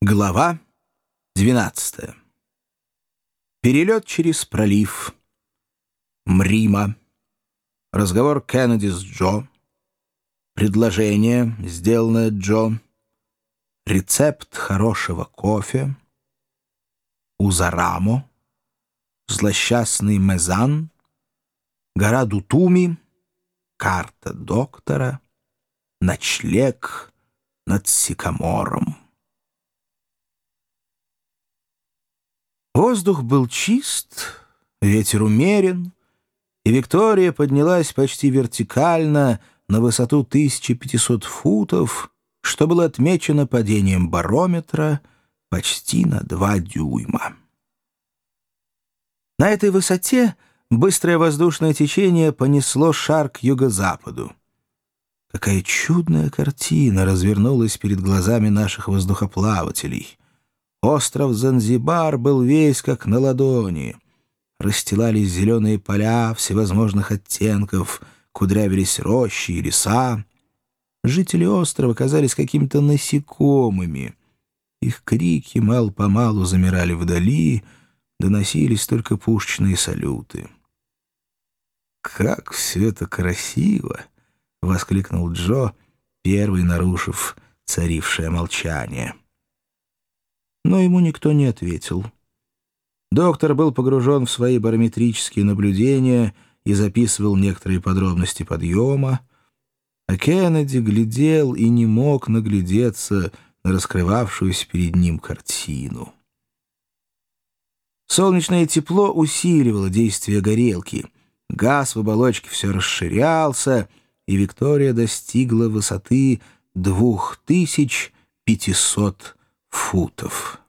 Глава 12. Перелет через пролив. Мрима. Разговор Кеннеди с Джо. Предложение, сделанное Джо. Рецепт хорошего кофе. Узарамо. Злосчастный Мезан. Гора Дутуми. Карта доктора. Ночлег над Сикамором. Воздух был чист, ветер умерен, и Виктория поднялась почти вертикально на высоту 1500 футов, что было отмечено падением барометра почти на 2 дюйма. На этой высоте быстрое воздушное течение понесло шар к юго-западу. Какая чудная картина развернулась перед глазами наших воздухоплавателей — Остров Занзибар был весь как на ладони. Расстилались зеленые поля всевозможных оттенков, кудрявились рощи и леса. Жители острова казались какими-то насекомыми. Их крики мал-помалу замирали вдали, доносились только пушечные салюты. «Как все это красиво!» — воскликнул Джо, первый нарушив царившее молчание но ему никто не ответил. Доктор был погружен в свои барометрические наблюдения и записывал некоторые подробности подъема, а Кеннеди глядел и не мог наглядеться на раскрывавшуюся перед ним картину. Солнечное тепло усиливало действие горелки. Газ в оболочке все расширялся, и Виктория достигла высоты 2500 футов.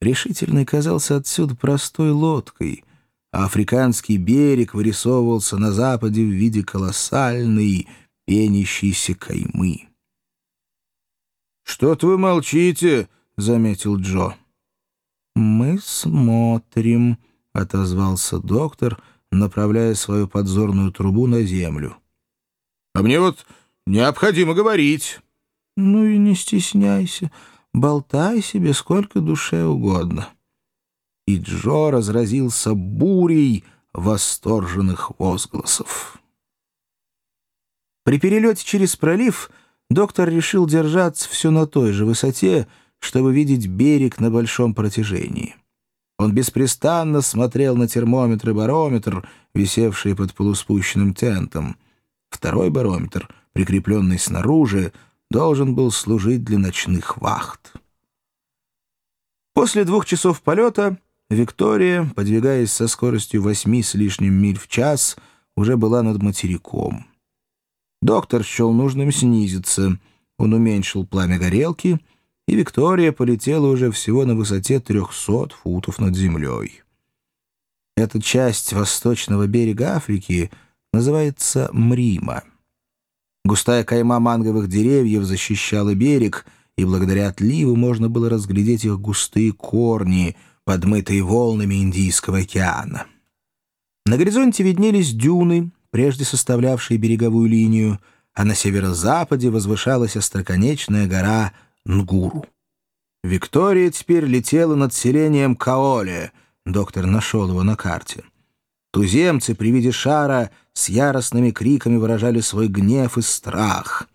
Решительный казался отсюда простой лодкой, а африканский берег вырисовывался на западе в виде колоссальной пенящейся каймы. «Что-то вы молчите», — заметил Джо. «Мы смотрим», — отозвался доктор, направляя свою подзорную трубу на землю. «А мне вот необходимо говорить». «Ну и не стесняйся», болтай себе сколько душе угодно». И Джо разразился бурей восторженных возгласов. При перелете через пролив доктор решил держаться все на той же высоте, чтобы видеть берег на большом протяжении. Он беспрестанно смотрел на термометр и барометр, висевшие под полуспущенным тентом. Второй барометр, прикрепленный снаружи, должен был служить для ночных вахт. После двух часов полета Виктория, подвигаясь со скоростью восьми с лишним миль в час, уже была над материком. Доктор счел нужным снизиться. Он уменьшил пламя горелки, и Виктория полетела уже всего на высоте 300 футов над землей. Эта часть восточного берега Африки называется Мрима. Густая кайма манговых деревьев защищала берег, и благодаря отливу можно было разглядеть их густые корни, подмытые волнами Индийского океана. На горизонте виднелись дюны, прежде составлявшие береговую линию, а на северо-западе возвышалась остроконечная гора Нгуру. Виктория теперь летела над селением Каоле, доктор нашел его на карте. Туземцы при виде шара с яростными криками выражали свой гнев и страх.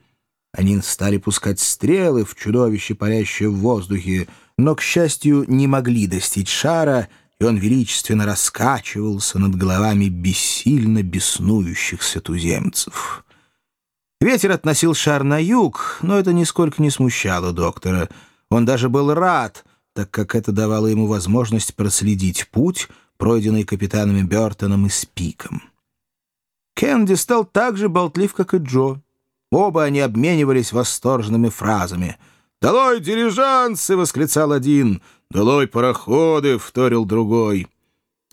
Они стали пускать стрелы в чудовище, парящее в воздухе, но, к счастью, не могли достичь шара, и он величественно раскачивался над головами бессильно беснующихся туземцев. Ветер относил шар на юг, но это нисколько не смущало доктора. Он даже был рад, так как это давало ему возможность проследить путь, пройденный капитанами Бертоном и Спиком. Кенди стал так же болтлив, как и Джо. Оба они обменивались восторженными фразами. «Долой дирижансы!» — восклицал один. «Долой пароходы!» — вторил другой.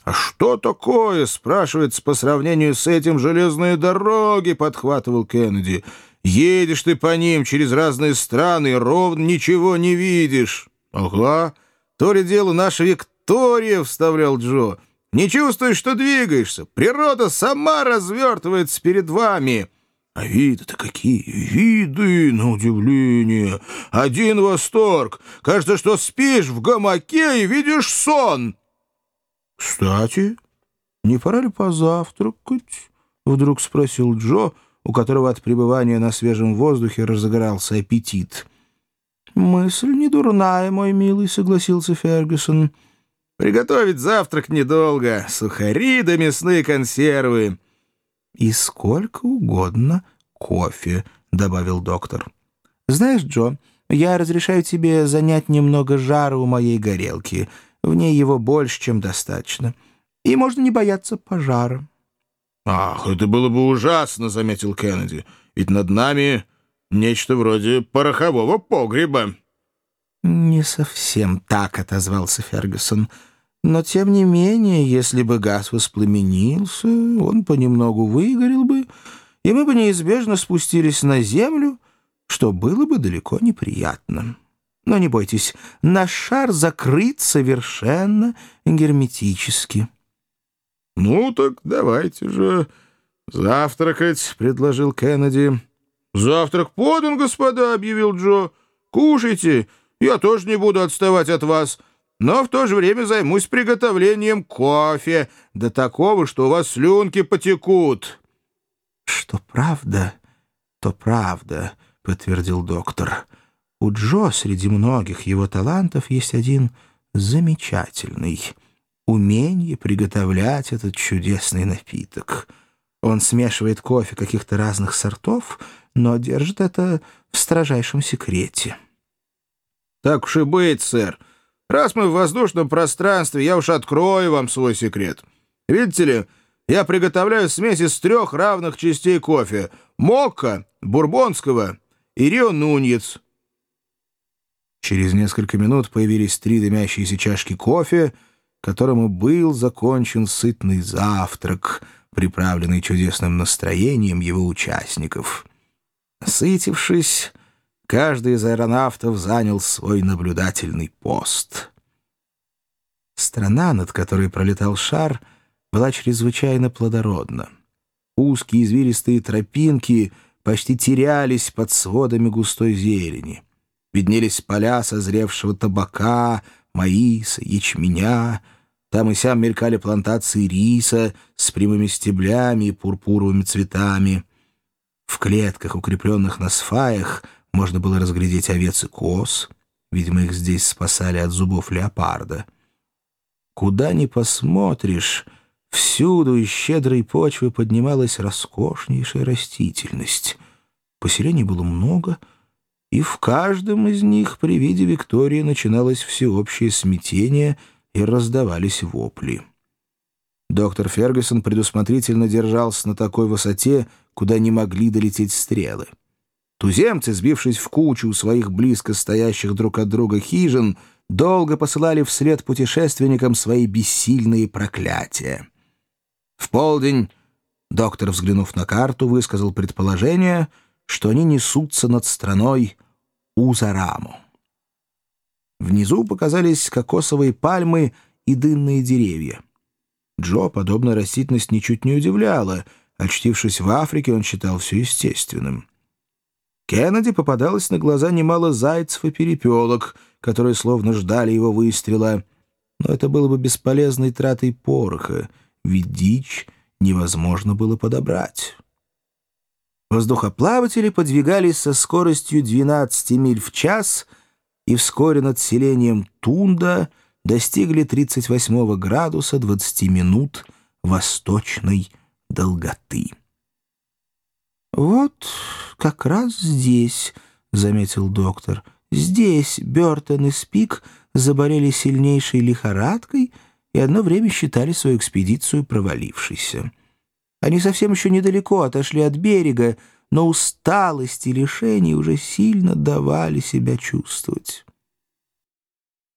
«А что такое?» — спрашивается по сравнению с этим железные дороги, — подхватывал Кеннеди. «Едешь ты по ним через разные страны и ровно ничего не видишь». «Ага, то ли дело наша Виктория Виктория!» — вставлял Джо. «Не чувствуешь, что двигаешься? Природа сама развертывается перед вами!» А виды-то какие! Виды, на удивление! Один восторг! Кажется, что спишь в гамаке и видишь сон!» «Кстати, не пора ли позавтракать?» — вдруг спросил Джо, у которого от пребывания на свежем воздухе разыгрался аппетит. «Мысль не дурная, мой милый», — согласился Фергюсон. «Приготовить завтрак недолго. Сухари да мясные консервы». «И сколько угодно кофе», — добавил доктор. «Знаешь, Джо, я разрешаю тебе занять немного жара у моей горелки. В ней его больше, чем достаточно. И можно не бояться пожара». «Ах, это было бы ужасно», — заметил Кеннеди. «Ведь над нами нечто вроде порохового погреба». «Не совсем так», — отозвался Фергюсон. «Но, тем не менее, если бы газ воспламенился, он понемногу выгорел бы, и мы бы неизбежно спустились на землю, что было бы далеко неприятно. Но не бойтесь, наш шар закрыт совершенно герметически». «Ну так давайте же завтракать», — предложил Кеннеди. «Завтрак подан, господа», — объявил Джо. «Кушайте, я тоже не буду отставать от вас, но в то же время займусь приготовлением кофе, до такого, что у вас слюнки потекут». «Что правда, то правда», — подтвердил доктор. «У Джо среди многих его талантов есть один замечательный — умение приготовлять этот чудесный напиток». Он смешивает кофе каких-то разных сортов, но держит это в строжайшем секрете. «Так уж и быть, сэр. Раз мы в воздушном пространстве, я уж открою вам свой секрет. Видите ли, я приготовляю смесь из трех равных частей кофе — мокко, бурбонского и рио нуньец». Через несколько минут появились три дымящиеся чашки кофе, которому был закончен сытный завтрак — приправленный чудесным настроением его участников. Сытившись, каждый из аэронавтов занял свой наблюдательный пост. Страна, над которой пролетал шар, была чрезвычайно плодородна. Узкие извилистые тропинки почти терялись под сводами густой зелени. Виднелись поля созревшего табака, маиса, ячменя — там и сям мелькали плантации риса с прямыми стеблями и пурпуровыми цветами. В клетках, укрепленных на сфаях, можно было разглядеть овец и коз. Видимо, их здесь спасали от зубов леопарда. Куда ни посмотришь, всюду из щедрой почвы поднималась роскошнейшая растительность. Поселений было много, и в каждом из них при виде Виктории начиналось всеобщее смятение — и раздавались вопли. Доктор Фергюсон предусмотрительно держался на такой высоте, куда не могли долететь стрелы. Туземцы, сбившись в кучу у своих близко стоящих друг от друга хижин, долго посылали вслед путешественникам свои бессильные проклятия. В полдень доктор, взглянув на карту, высказал предположение, что они несутся над страной Узараму. Внизу показались кокосовые пальмы и дынные деревья. Джо подобная растительность ничуть не удивляла. Очтившись в Африке, он считал все естественным. Кеннеди попадалось на глаза немало зайцев и перепелок, которые словно ждали его выстрела. Но это было бы бесполезной тратой пороха, ведь дичь невозможно было подобрать. Воздухоплаватели подвигались со скоростью 12 миль в час — и вскоре над селением Тунда достигли 38 градуса 20 минут восточной долготы. «Вот как раз здесь», — заметил доктор, — «здесь Бертон и Спик заболели сильнейшей лихорадкой и одно время считали свою экспедицию провалившейся. Они совсем еще недалеко отошли от берега, но усталость и лишение уже сильно давали себя чувствовать.